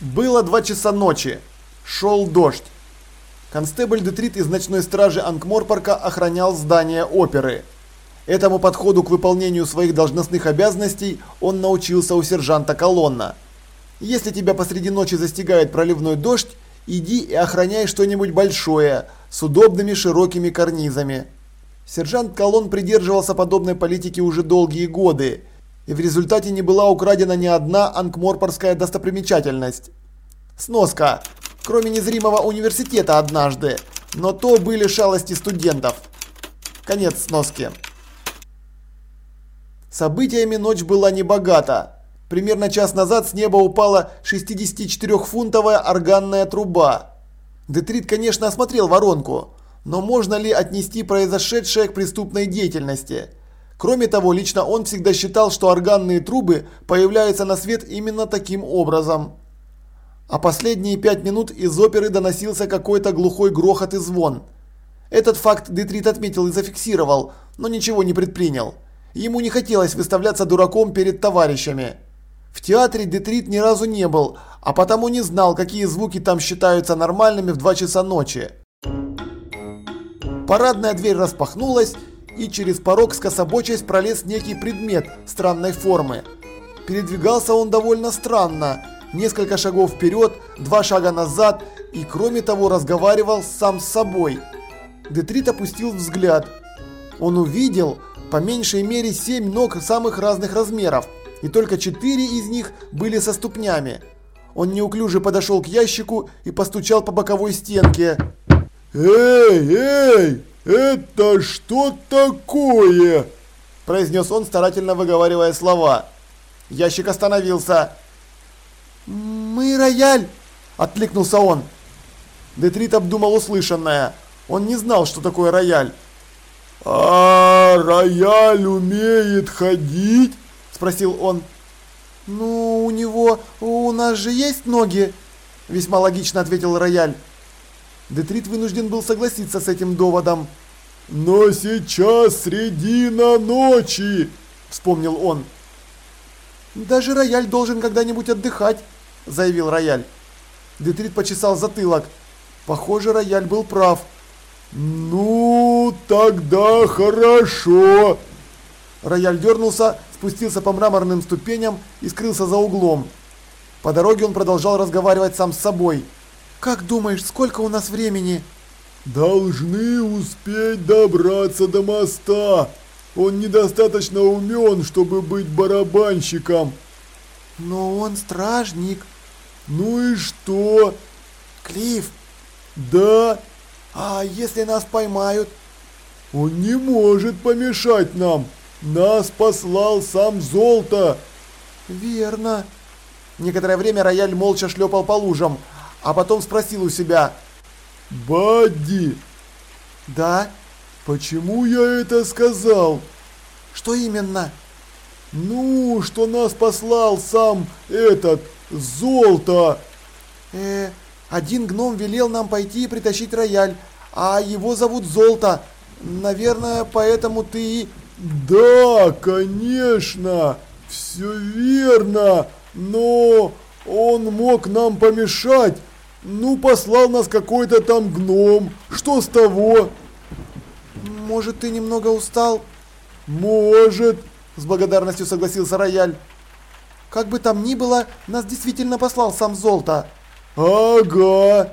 Было два часа ночи. Шел дождь. Констебль Детрит из ночной стражи Анкморпорка охранял здание оперы. Этому подходу к выполнению своих должностных обязанностей он научился у сержанта Колонна. Если тебя посреди ночи застигает проливной дождь, иди и охраняй что-нибудь большое, с удобными широкими карнизами. Сержант Колон придерживался подобной политики уже долгие годы, и в результате не была украдена ни одна анкморпорская достопримечательность. Сноска. Кроме незримого университета однажды, но то были шалости студентов. Конец сноски. Событиями ночь была небогата. Примерно час назад с неба упала 64-фунтовая органная труба. Детрит, конечно, осмотрел воронку, но можно ли отнести произошедшее к преступной деятельности? Кроме того, лично он всегда считал, что органные трубы появляются на свет именно таким образом а последние пять минут из оперы доносился какой-то глухой грохот и звон. Этот факт Детрит отметил и зафиксировал, но ничего не предпринял. Ему не хотелось выставляться дураком перед товарищами. В театре Детрит ни разу не был, а потому не знал, какие звуки там считаются нормальными в 2 часа ночи. Парадная дверь распахнулась, и через порог скособочаясь пролез некий предмет странной формы. Передвигался он довольно странно, несколько шагов вперед, два шага назад и кроме того разговаривал сам с собой. Детрит опустил взгляд. Он увидел по меньшей мере семь ног самых разных размеров, и только четыре из них были со ступнями. Он неуклюже подошел к ящику и постучал по боковой стенке. «Эй, эй, это что такое?» произнес он, старательно выговаривая слова. Ящик остановился. «Мы рояль!» – откликнулся он. Детрит обдумал услышанное. Он не знал, что такое рояль. «А рояль умеет ходить?» – спросил он. «Ну, у него, у нас же есть ноги», – весьма логично ответил рояль. Детрит вынужден был согласиться с этим доводом. «Но сейчас средина ночи!» – вспомнил он. «Даже рояль должен когда-нибудь отдыхать», – заявил рояль. Детрит почесал затылок. Похоже, рояль был прав. «Ну, тогда хорошо!» Рояль дернулся, спустился по мраморным ступеням и скрылся за углом. По дороге он продолжал разговаривать сам с собой. «Как думаешь, сколько у нас времени?» «Должны успеть добраться до моста. Он недостаточно умен, чтобы быть барабанщиком». «Но он стражник». «Ну и что?» «Клифф». «Да». «А если нас поймают?» «Он не может помешать нам. Нас послал сам Золото». «Верно». Некоторое время рояль молча шлепал по лужам, а потом спросил у себя. «Бадди!» «Да?» «Почему я это сказал?» «Что именно?» «Ну, что нас послал сам этот Золото!» «Э, один гном велел нам пойти и притащить рояль, а его зовут Золото. Наверное, поэтому ты...» «Да, конечно, все верно, но он мог нам помешать. Ну, послал нас какой-то там гном. Что с того?» «Может, ты немного устал?» «Может», – с благодарностью согласился Рояль. «Как бы там ни было, нас действительно послал сам Золото». «Ага».